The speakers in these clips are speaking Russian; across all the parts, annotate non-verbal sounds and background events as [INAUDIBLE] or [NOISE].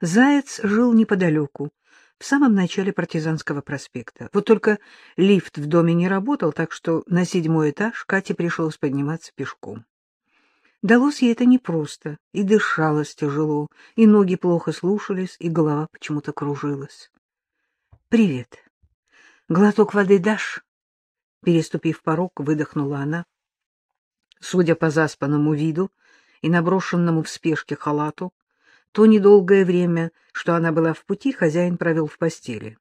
Заяц жил неподалеку, в самом начале партизанского проспекта. Вот только лифт в доме не работал, так что на седьмой этаж Кате пришлось подниматься пешком. Далось ей это непросто, и дышалось тяжело, и ноги плохо слушались, и голова почему-то кружилась. — Привет. Глоток воды дашь? Переступив порог, выдохнула она. Судя по заспанному виду и наброшенному в спешке халату, то недолгое время, что она была в пути, хозяин провел в постели.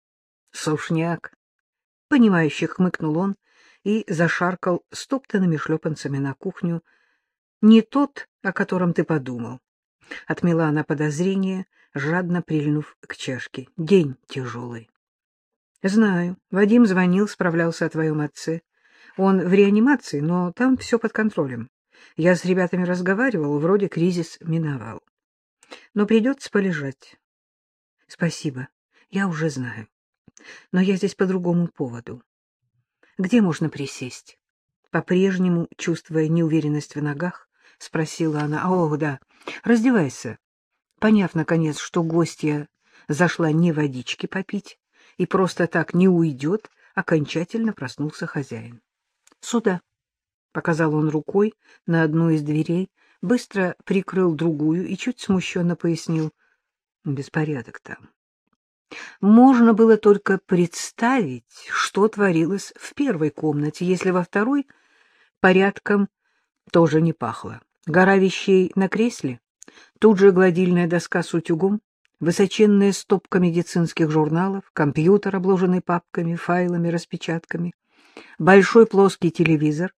— Сушняк! — понимающе хмыкнул он и зашаркал стоптанными шлепанцами на кухню. — Не тот, о котором ты подумал. Отмела она подозрение, жадно прильнув к чашке. День тяжелый. — Знаю. Вадим звонил, справлялся о твоем отце. Он в реанимации, но там все под контролем. Я с ребятами разговаривал, вроде кризис миновал. Но придется полежать. Спасибо, я уже знаю. Но я здесь по другому поводу. Где можно присесть? По-прежнему, чувствуя неуверенность в ногах, спросила она. О, да, раздевайся. Поняв, наконец, что гостья зашла не водички попить и просто так не уйдет, окончательно проснулся хозяин. — Сюда, — показал он рукой на одну из дверей, быстро прикрыл другую и чуть смущенно пояснил. Беспорядок там. Можно было только представить, что творилось в первой комнате, если во второй порядком тоже не пахло. Гора вещей на кресле, тут же гладильная доска с утюгом, высоченная стопка медицинских журналов, компьютер, обложенный папками, файлами, распечатками, большой плоский телевизор,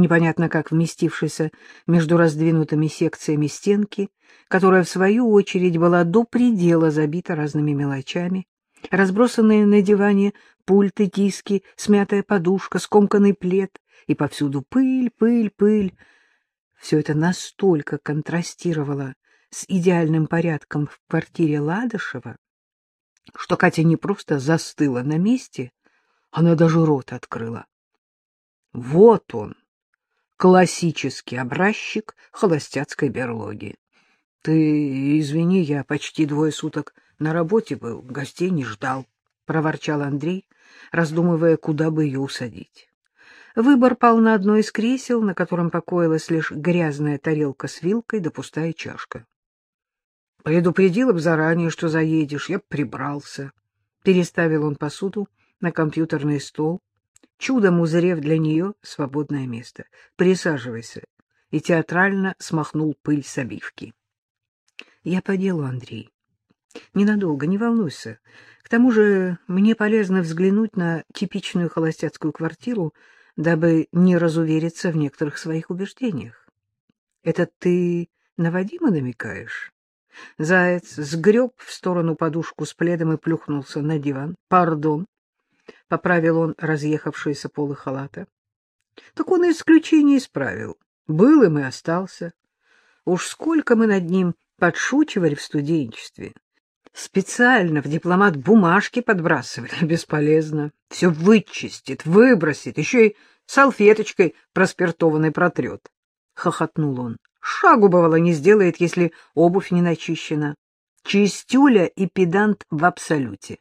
непонятно как вместившийся между раздвинутыми секциями стенки, которая, в свою очередь, была до предела забита разными мелочами, разбросанные на диване пульты, диски, смятая подушка, скомканный плед, и повсюду пыль, пыль, пыль. Все это настолько контрастировало с идеальным порядком в квартире Ладышева, что Катя не просто застыла на месте, она даже рот открыла. Вот он, классический образчик холостяцкой берлоги. Ты извини, я почти двое суток на работе был, гостей не ждал, — проворчал Андрей, раздумывая, куда бы ее усадить. Выбор пал на одно из кресел, на котором покоилась лишь грязная тарелка с вилкой да пустая чашка. Предупредила бы заранее, что заедешь, я б прибрался. Переставил он посуду на компьютерный стол, чудом узрев для нее свободное место. «Присаживайся», и театрально смахнул пыль с обивки. «Я по делу, Андрей. Ненадолго, не волнуйся. К тому же мне полезно взглянуть на типичную холостяцкую квартиру, дабы не разувериться в некоторых своих убеждениях. Это ты на Вадима намекаешь?» Заяц сгреб в сторону подушку с пледом и плюхнулся на диван. «Пардон, — поправил он разъехавшиеся полы халата. — Так он исключение исправил. Был им и остался. Уж сколько мы над ним подшучивали в студенчестве. Специально в дипломат бумажки подбрасывали. [LAUGHS] Бесполезно. Все вычистит, выбросит, еще и салфеточкой проспиртованной протрет. Хохотнул он. Шагу, бывало, не сделает, если обувь не начищена. Чистюля и педант в абсолюте.